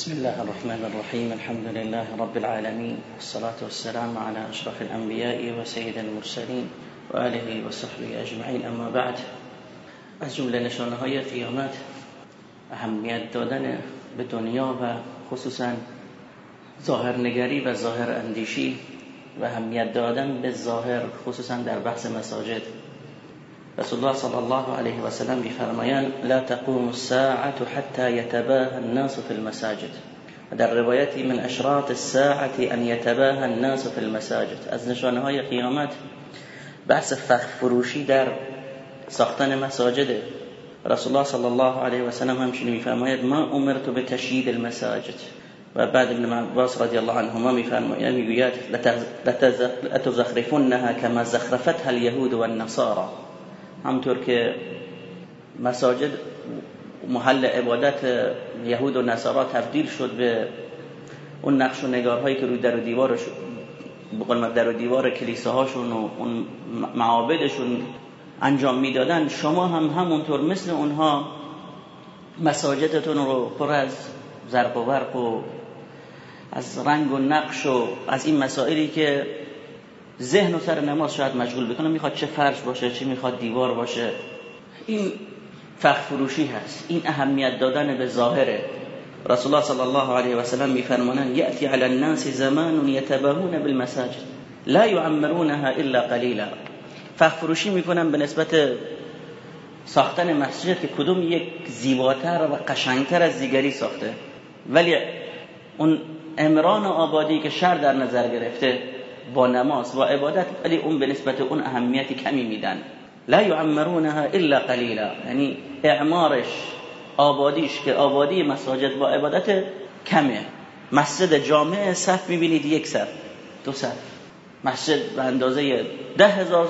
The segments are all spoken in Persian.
بسم الله الرحمن الرحيم الحمد لله رب العالمين والصلاة والسلام على أشرف الأنبياء وسيد المرسلين وآله وصحبه أجمعين. أما بعد از جمله نشانه های قیامت اهمیت دادن به دنیا و خصوصا ظاهر نگری و ظاهر دادن به ظاهر خصوصا در بحث مساجد. رسول الله صلی الله علیه و سلم میفرمایند لا تقوم الساعة حتى يتباهى الناس في المساجد در روایتی من اشراط الساعة ان يتباهى الناس في المساجد از نشانه های قیامت بحث فخ فروشی در ساختن مساجد رسول الله صلی الله علیه و سلم همچنین میفرماید ما امرت به تشیید المساجد و بعد ابن عباس رضی الله عنهما میفرماید میگوید لتزخرفنها كما زخرفتها اليهود والنصارى همطور که مساجد محل عبادت یهود و نصارا تبدیل شد به اون نقش و نگارهایی که روی در و دیوارش بقول در و دیوار کلیساهاشون و اون معابدشون انجام می‌دادن شما هم همونطور مثل اونها مساجدتون رو پر از زرق و برق و از رنگ و نقش و از این مسائلی که ذهن و سر نماز شاید مشغول بکنه. می‌خواد چه فرش باشه چه می‌خواد دیوار باشه. این فخ فروشی هست. این اهمیت دادن به ظاهره. رسول الله صلی الله علیه و سلم میفرمانند یاتی علی الناس زمان یتباهون بالمساجد لا يعمرونها الا قلیلا. فخ فروشی می‌کنن به نسبت ساختن مسجد که کدوم یک زیباتر و قشنگتر از دیگری ساخته. ولی اون امران آبادی که شر در نظر گرفته با نماز و عبادت ولی اون به نسبت اون اهمیتی کمی میدن. لا يعمرونها الا قلیلا. یعنی اعمارش آبادیش که آبادی مساجد با عبادت کمه. مسجد جامع صف می‌بینید یک صف دو صف. مسجد به اندازه ده هزار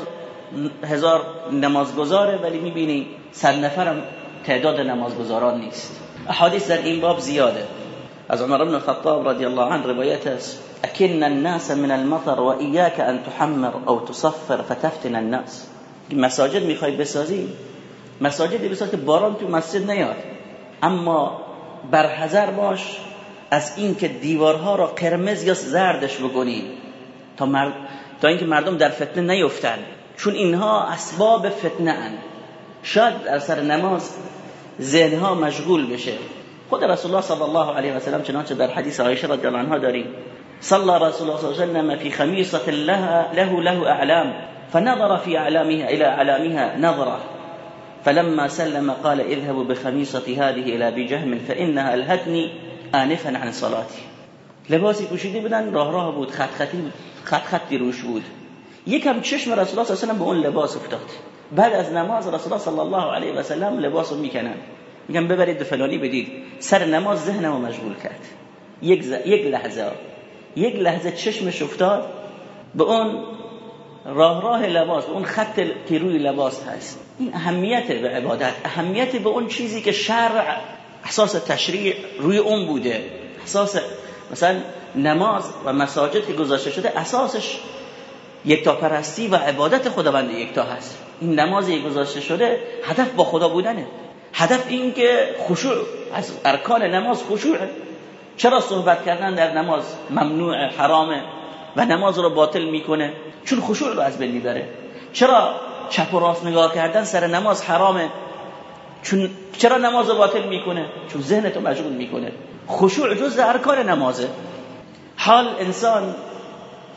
هزار نمازگزاره ولی می‌بینی صد نفرم تعداد نمازگزاران نیست. احادیث در این باب زیاده. از عمر بن الخطاب رضی الله عنه روایت است. اکن الناس من المطر و ایاک ان تحمر او تصفر فتفتن الناس. مساجد می‌خوای بسازی؟ مساجدی بساز که باران تو مسجد نیاد. اما برحذر باش از اینکه دیوارها را قرمز یا زردش بکنی تا, مرد... تا اینکه مردم در فتنه نیفتن چون اینها اسباب فتنه اند. شاید در سر نماز ذهنها مشغول بشه. خود رسول الله صلی الله علیه و سلم چنانچه در حدیث عایشه رضی الله عنها داریم. صلى رسول الله صلى الله عليه وسلم في خميصة لها له له أعلام فنظر في أعلامها إلى أعلامها نظرة. فلما سلم قال اذهبوا بخميصة هذه إلى أبي جهم فإنها ألهتني آنفا عن صلاتي. لباسی پوشیده بودن راه راه بود خط خطی بود خط خطی روش بود. یکم چشم رسول الله صلی الله علیه و سلم به لباس افتاد. بعد از نماز رسول الله صلی الله علیه و سلم لباسو میکنن. میگن ببرید به فلانی بدید. سر نماز ذهنمو مشغول کرد. یک, ز... یک لحظه. یک لحظه چشمش افتاد به اون راه راه لباس اون خط که روی لباس هست. این اهمیت به عبادت اهمیت به اون چیزی که شرع احساس تشریع روی اون بوده. احساس مثلا نماز و مساجد که گذاشته شده اساسش یکتا پرستی و عبادت خداوند یکتا هست. این نمازی گذاشته شده هدف با خدا بودنه. هدف این که خشوع از ارکان نماز خشوعه چرا صحبت کردن در نماز ممنوع حرامه و نماز رو باطل می‌کنه؟ چون خشوع رو از بین می‌بره. چرا چپ و راست نگاه کردن سر نماز حرامه؟ چون چرا نماز رو باطل می‌کنه؟ چون ذهن تو مشغول می‌کنه. خشوع جز ارکان نمازه. حال انسان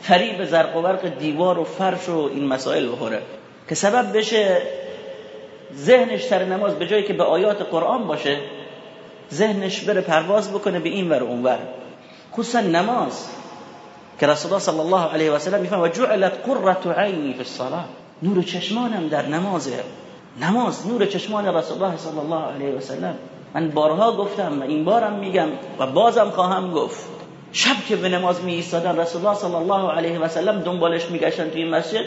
فریب زرق و برق دیوار و فرش و این مسائل بخوره. که سبب بشه ذهنش سر نماز به جایی که به آیات قرآن باشه ذهنش بره پرواز بکنه به این ور اون ور. خصوصا نماز. که رسول الله صلی الله علیه و سلم می‌فهمه جعلت قرة عینی فی الصلاه نور چشمانم در نمازه نماز نور چشمان رسول الله صلی الله علیه و سلم. من بارها گفتم و این بارم میگم و بازم خواهم گفت. شب که به نماز می ایستادن رسول الله صلی الله علیه و سلم دنبالش میگشتن توی مسجد.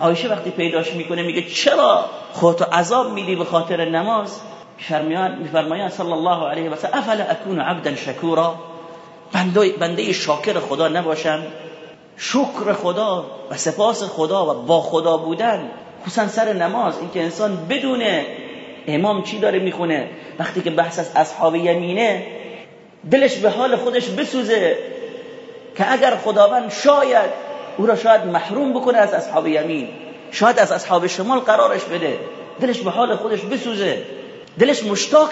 عایشه وقتی پیداش می‌کنه میگه چرا خودتو عذاب میدی به خاطر نماز؟ میفرمایند صلی الله علیه و سلم افلا اکون عبدا شکورا؟ بنده, بنده شاکر خدا نباشم شکر خدا و سپاس خدا و با خدا بودن خصوصا سر نماز. اینکه انسان بدونه امام چی داره می‌خونه. وقتی که بحث از اصحاب یمینه دلش به حال خودش بسوزه که اگر خداوند شاید او را شاید محروم بکنه از اصحاب یمین شاید از اصحاب شمال قرارش بده. دلش به حال خودش بسوزه. دلش مشتاق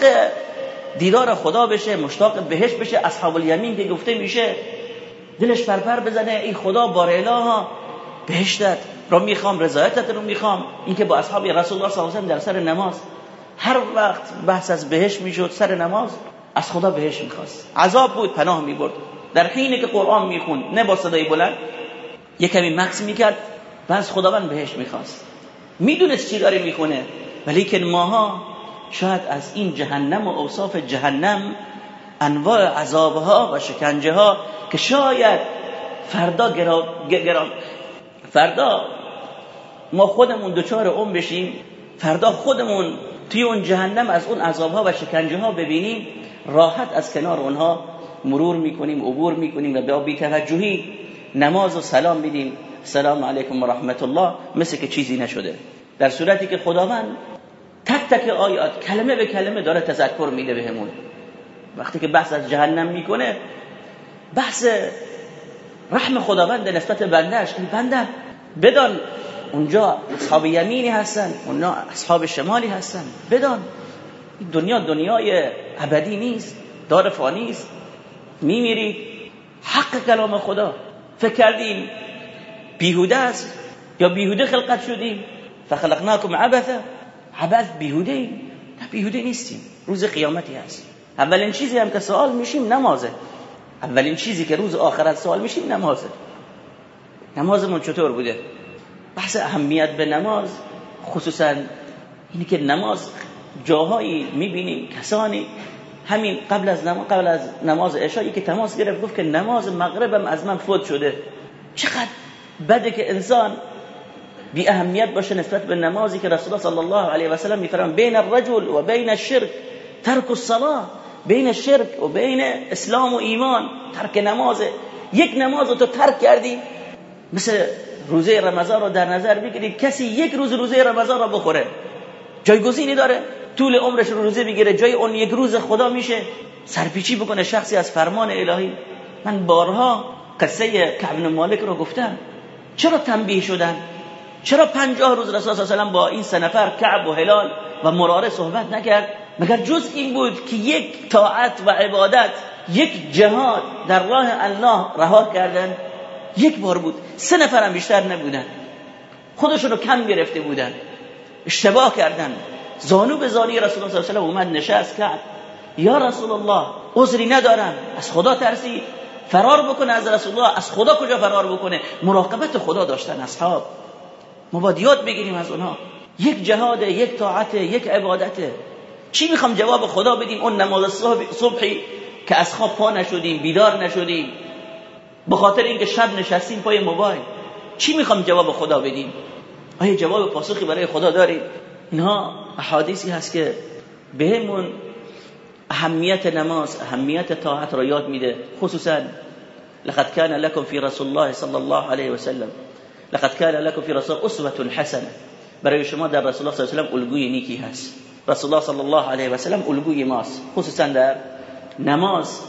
دیدار خدا بشه مشتاق بهش بشه اصحاب الیمین که گفته میشه دلش پرپر بزنه ای خدا بار الها بهشتت رو می‌خوام رضایتت رو می‌خوام. اینکه با اصحاب رسول الله صلی الله علیه و در سر نماز. هر وقت بحث از بهش می‌شد سر نماز از خدا بهش می‌خواست. عذاب بود پناه می‌برد. در حینی که قرآن می‌خوند نه با صدای بلند. یه کمی مکس می‌کرد و از خداوند بهش می‌خواست. می‌دونست چی داره می‌خونه. ولی که ماها شاید از این جهنم و اوصاف جهنم انواع عذابها و شکنجه ها که شاید فردا گرام فردا ما خودمون دچار اون بشیم فردا خودمون توی اون جهنم از اون عذابها و شکنجه ها ببینیم راحت از کنار اونها مرور می‌کنیم عبور می‌کنیم و به بیتوجهی نماز و سلام میدیم. سلام علیکم و رحمت الله. مثل که چیزی نشده. در صورتی که خداوند تک تک آیات کلمه به کلمه داره تذکر میده بهمون. وقتی که بحث از جهنم می‌کنه بحث رحم خداوند نسبت بندهش این بنده بدان اونجا اصحاب یمینی هستن اونجا اصحاب شمالی هستن بدان. دنیا دنیای ابدی نیست دار فانی است. میمیری. حق کلام خدا. فکر کردیم بیهوده است یا بیهوده خلقت شدیم. فخلقناکم عبثا. عبث بیهوده ایم. نه بیهوده نیستیم. روز قیامتی هست. اولین چیزی هم که سوال میشیم نمازه. اولین چیزی که روز آخرت سوال میشیم نمازه. نمازمون چطور بوده؟ بحث اهمیت به نماز خصوصا اینی که نماز جاهایی می‌بینیم کسانی. همین قبل از نماز قبل از نماز عشایی که تماس گرفت گفت که نماز مغربم از من فوت شده. چقدر بده که انسان بی اهمیت باشه نسبت به نمازی که رسول الله صلی الله علیه و سلم میفرمان بین الرجل و بین الشرک ترک الصلاه بین شرک و بین اسلام و ایمان ترک نمازه یک نماز رو تو ترک کردی مثل روزه رمضان رو در نظر بگیرید کسی یک روز روزه رمضان رو بخوره. جایگزینی داره. طول عمرش رو روزه بگیره جای اون یک روز خدا میشه. سرپیچی بکنه شخصی از فرمان الهی. من بارها قصه کعب مالک رو گفتم. چرا تنبیه شدن؟ چرا پنجاه روز رسول الله صلی با این سه نفر کعب و هلال و مراره صحبت نکرد؟ مگر جز این بود که یک طاعت و عبادت یک جهاد در راه الله رها کردن؟ یک بار بود. سه نفر هم بیشتر نبودن. خودشون رو کم گرفته بودن. اشتباه کردن. زانو به زانی رسول الله صلی الله علیه و اومد نشست کرد. یا رسول الله عذری ندارم. از خدا ترسی. فرار بکنه از رسول الله. از خدا کجا فرار بکنه؟ مراقبت خدا داشتن اصحاب. ما باید یاد بگیریم از اونها. یک جهاد یک طاعت یک عبادته چی می‌خوام جواب خدا بدیم؟ اون نماز صبحی که از خواب پا نشدیم بیدار نشدیم. به خاطر اینکه شب نشستیم پای موبایل. چی می‌خوام جواب خدا بدیم؟ آیا جواب پاسخی برای خدا داریم؟ اینها احادیثی هست که بهمون اهمیت نماز اهمیت طاعت را یاد میده خصوصا لقد كان لكم في رسول الله صلى الله عليه وسلم لقد كان لكم في رسول اسوه حسنه برای شما در رسول الله صلی الله علیه و الگوی نیکی هست. رسول الله صلی الله علیه و سلم الگوی ماست. خصوصا در نماز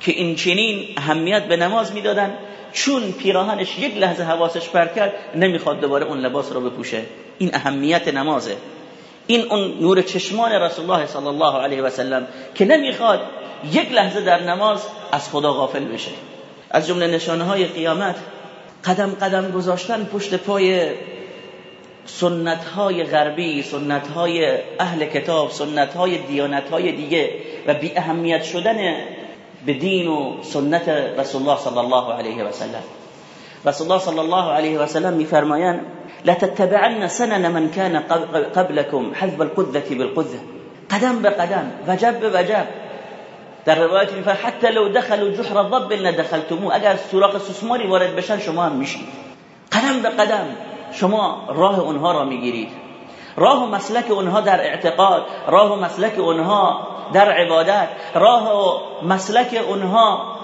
که این چنین اهمیت به نماز می‌دادن چون پیراهنش یک لحظه حواسش پر کرد نمی‌خواد دوباره اون لباس رو بپوشه. این اهمیت نمازه. این اون نور چشمان رسول الله صلی الله علیه و سلم که نمی‌خواد یک لحظه در نماز از خدا غافل بشه. از جمله نشانه های قیامت قدم قدم گذاشتن پشت پای سنت های غربی سنت های اهل کتاب سنت های دیانت های دیگه و بی اهمیت شدن به دین و سنت رسول الله صلی الله علیه و سلم. رسول الله صلی الله علیه و سلم میفرمایند لتتبعن سنن من كان قبلكم حذب القذة بالقذة قدم به قدم وجب به وجب. در روایت میفرماید حتی لو دخلوا جحر ضب لدخلتموه اگر سوراخ سوسماری وارد بشن شما هم میشید. قدم به قدم شما راه اونها را می‌گیرید. راه و مسلک اونها در اعتقاد راه و مسلک اونها در عبادت راه و مسلک اونها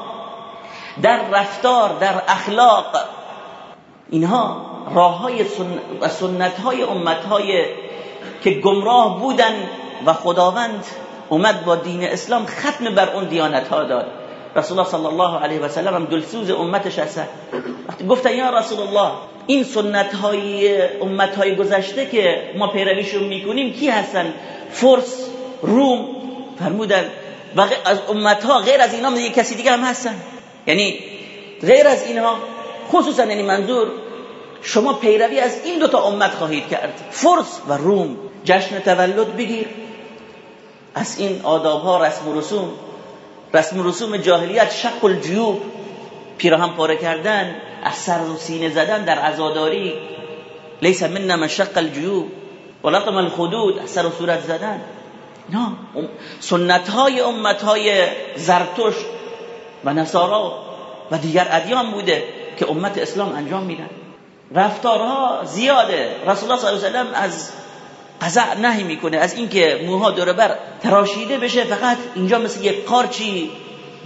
در رفتار در اخلاق. اینها راه های سنت های امت های که گمراه بودن و خداوند اومد با دین اسلام ختم بر اون دیانت ها داد. رسول الله صلی الله علیه و سلم هم دلسوز امتش هستن وقتی گفتن یا رسول الله این سنت های امت های گذشته که ما پیرویشون می‌کنیم کی هستن؟ فرس روم فرمودن. و از امت ها غیر از اینا دیگه کسی دیگه هم هستن. یعنی غیر از اینها خصوصا یعنی منظور شما پیروی از این دوتا امت خواهید کرد. فرس و روم. جشن تولد بگیر. از این آداب ها رسم و رسوم. رسم و رسوم جاهلیت شق الجیوب. پیراهن پاره کردن از سر و سینه زدن در عزاداری. لیس من من شق الجیوب ولطم الخدود از سر و صورت زدن. نه سنت های امت های زرتشت و نصارا و دیگر ادیان بوده که امت اسلام انجام میدن. رفتارها زیاده. رسول الله صلی الله علیه و از قضا نهی می‌کنه. از اینکه موها دور بر تراشیده بشه فقط اینجا مثل یک قارچی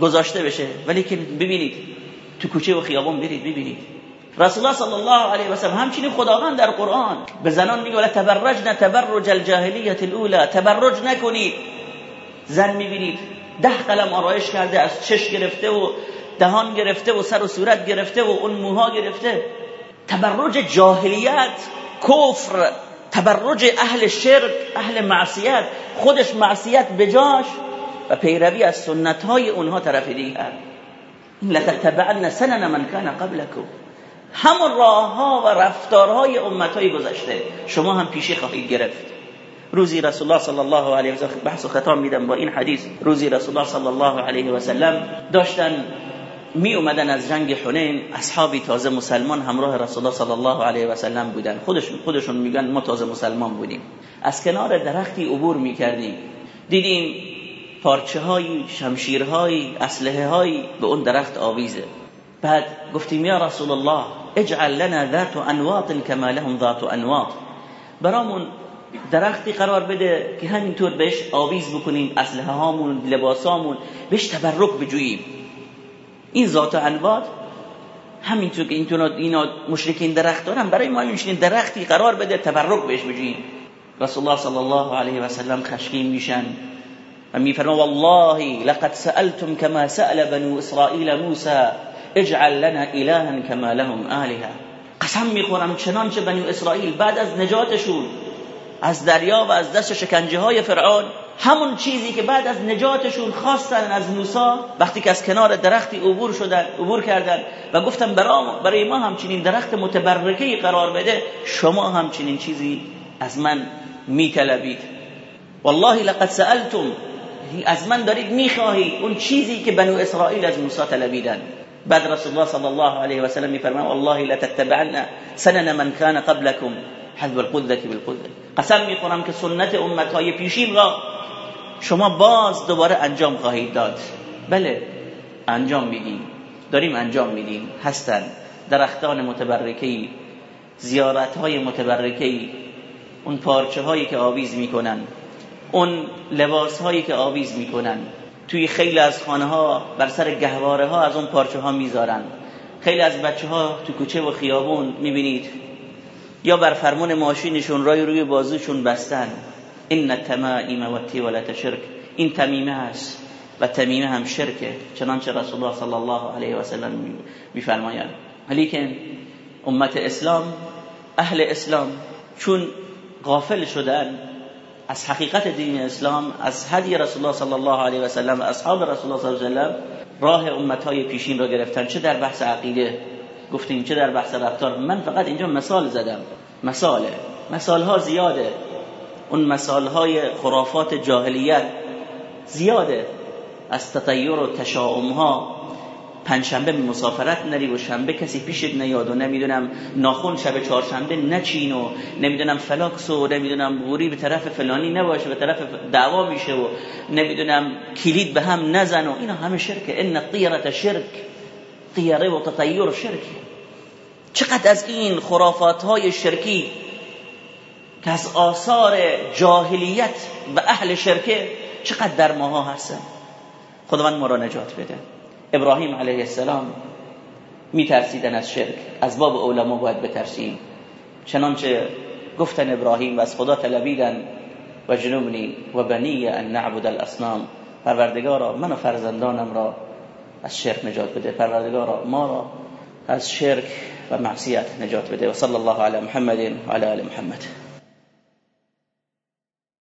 گذاشته بشه. ولی که ببینید تو کوچه و خیابان برید ببینید. رسول الله صلی الله علیه و سلم همچنین خداوند در قرآن به زنان میگه ولا تبرجن تبرج الجاهلیت الاولى تبرج نکنید. زن می‌بینید ده قلم آرایش کرده از چش گرفته و دهان گرفته و سر و صورت گرفته و اون موها گرفته. تبرج جاهلیت کفر. تبرج اهل شرک اهل معصیت خودش معصیت بجاش و پیروی از سنت های اونها طرف دیگر. لتتبعن سنن من کان قبلكم همون راه ها و رفتارهای امت های گذشته. شما هم پیشی خواهید گرفت. روزی رسول الله صلی الله علیه و سلم بحث و ختام میدم با این حدیث. روزی رسول الله صلی الله علیه و سلم داشتن می اومدن از جنگ حنین اصحابی تازه مسلمان همراه رسول الله صلی الله علیه و سلم بودن. خودشون خودشون میگن ما تازه مسلمان بودیم. از کنار درختی عبور می‌کردیم. دیدیم پارچه های شمشیرهایی اسلحه هایی به اون درخت آویزه. بعد گفتیم یا رسول الله اجعل لنا ذات انواط كما لهم ذات انواط. برامون درختی قرار بده که همینطور بهش آویز بکنیم اسلحه هامون لباسامون بهش تبرک بجوییم. این ذات انواط همینطور که اینطور اینا مشرکین درخت دارن برای ما این درختی قرار بده تبرک بهش بجوییم رسول الله صلی الله علیه و سلم خشکین میشن و میفرما والله لقد سألتم كما سأل بنو اسرائیل موسى اجعل لنا الها كما لهم آلهه قسم می‌خورم چنانچه بنو اسرائیل بعد از نجاتشون از دریا و از دست شکنجه های فرعون همون چیزی که بعد از نجاتشون خواستن از موسی وقتی که از کنار درختی عبور شدن عبور کردن و گفتن برای ما همچنین درخت متبرکه قرار بده شما همچنین چیزی از من میطلبید. والله لقد سألتم از من دارید می‌خواهید اون چیزی که بنو اسرائیل از موسی طلبیدن. بعد رسول الله صلی الله علیه و سلم میفرمایند والله لتتبعن سنن من كان قبلكم حذب القذة بالقذة قسم می‌خورم که سنت امت های پیشین را شما باز دوباره انجام خواهید داد. بله انجام میدیم. داریم انجام میدیم. هستن درختان متبرکه‌ای زیارت های متبرکه‌ای اون پارچه هایی که آویز می‌کنن اون لباس هایی که آویز می‌کنن. توی خیلی از خانه ها بر سر گهواره ها از اون پارچه ها می‌ذارن. خیلی از بچه ها تو کوچه و خیابون می‌بینید. یا بر فرمون ماشینشون رای روی بازوشون بستن. این تمائم و تیولت شرک. این تمیمه هست و تمیمه هم شرکه چنانچه رسول الله صلی الله علیه و سلم میفرمایند. ولیکن امت اسلام اهل اسلام چون غافل شدن از حقیقت دین اسلام از هدی رسول الله صلی الله علیه و سلم اصحاب رسول الله صلی الله علیه و سلم راه امت های پیشین را گرفتن. چه در بحث عقیده؟ گفتیم چه در بحث رفتار؟ من فقط اینجا مثال زدم. مثاله. مثال ها زیاده. اون مثال های خرافات جاهلیت زیاده. از تطیر و تشاؤم ها پنجشنبه مسافرت نری و شنبه کسی پیشت نیاد و نمی‌دونم ناخون شب چهارشنبه نچین و نمی‌دونم فلاسک و نمی‌دونم قوری به طرف فلانی نباشه به طرف دعوا میشه و نمی‌دونم کلید به هم نزن و اینا همه شرکه إن الطيرة شرك. طیره و تطیر شرک چقدر از این خرافات های شرکی که از آثار جاهلیت و اهل شرکه چقدر در ماها هستن. خداوند ما را نجات بده. ابراهیم علیه السلام میترسیدن از شرک. از باب علما باید بترسیم. چنانچه گفتن ابراهیم و از خدا طلبیدن و جنوبنی و بنی ان نعبد الاصنام. پروردگارا من و فرزندانم را از شرک نجات بده. پروردگارا ما را از شرک و معصیت نجات بده. و صلی الله علی محمد و علی آل محمد.